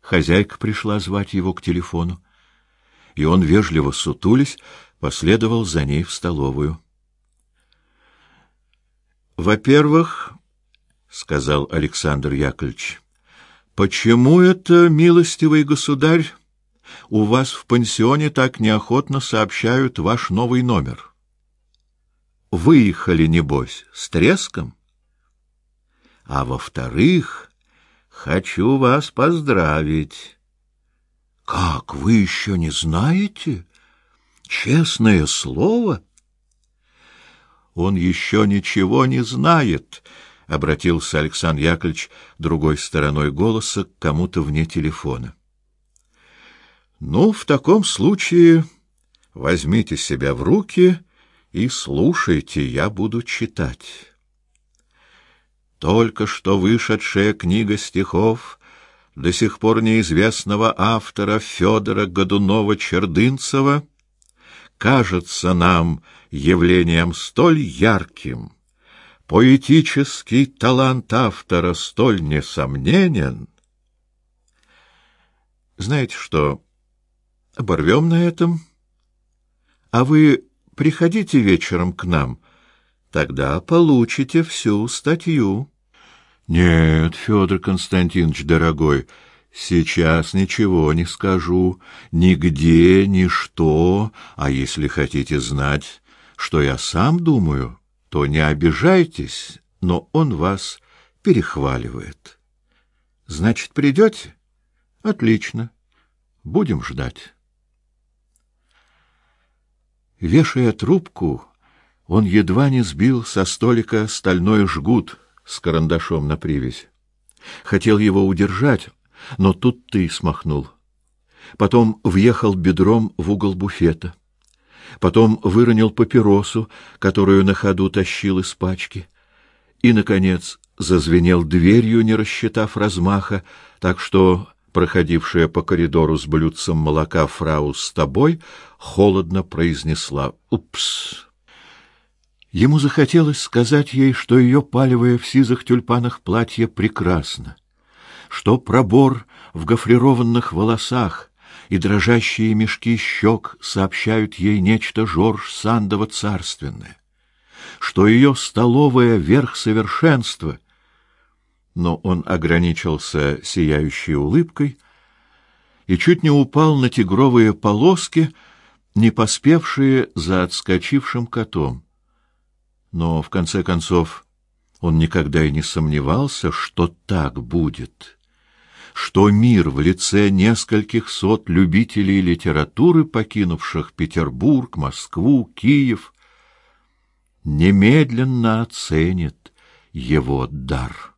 Хозяйка пришла звать его к телефону, и он, вежливо сутулясь, последовал за ней в столовую. «Во-первых, — сказал Александр Яковлевич, — почему это, милостивый государь, у вас в пансионе так неохотно сообщают ваш новый номер? Выехали, небось, с треском? А во-вторых, Хочу вас поздравить. Как вы еще не знаете? Честное слово. Он еще ничего не знает, обратился Александр Яковлевич другой стороной голоса к кому-то вне телефона. Ну, в таком случае возьмите себя в руки и слушайте, я буду читать. Только что вышедшая книга стихов до сих пор неизвестного автора Федора Годунова-Чердынцева кажется нам явлением столь ярким, поэтический талант автора столь несомненен. Знаете что, оборвем на этом, а вы приходите вечером к нам — Тогда получите всю статью. Нет, Федор Константинович, дорогой, сейчас ничего не скажу, нигде, ни что, а если хотите знать, что я сам думаю, то не обижайтесь, но он вас перехваливает. Значит, придете? Отлично. Будем ждать. Вешая трубку, он едва не сбил со столика стальной жгут с карандашом на привязь. Хотел его удержать, но тут ты смахнул. Потом въехал бедром в угол буфета. Потом выронил папиросу, которую на ходу тащил из пачки. И, наконец, зазвенел дверью, не рассчитав размаха, так что проходившая по коридору с блюдцем молока фрау с тобой холодно произнесла «Упс!» Ему захотелось сказать ей, что ее палевое в сизых тюльпанах платье прекрасно, что пробор в гофрированных волосах и дрожащие мешки щек сообщают ей нечто Жорж Сандова царственное, что ее столовая верх совершенства, но он ограничился сияющей улыбкой и чуть не упал на тигровые полоски, не поспевшие за отскочившим котом. Но, в конце концов, он никогда и не сомневался, что так будет, что мир в лице нескольких сот любителей литературы, покинувших Петербург, Москву, Киев, немедленно оценит его дар.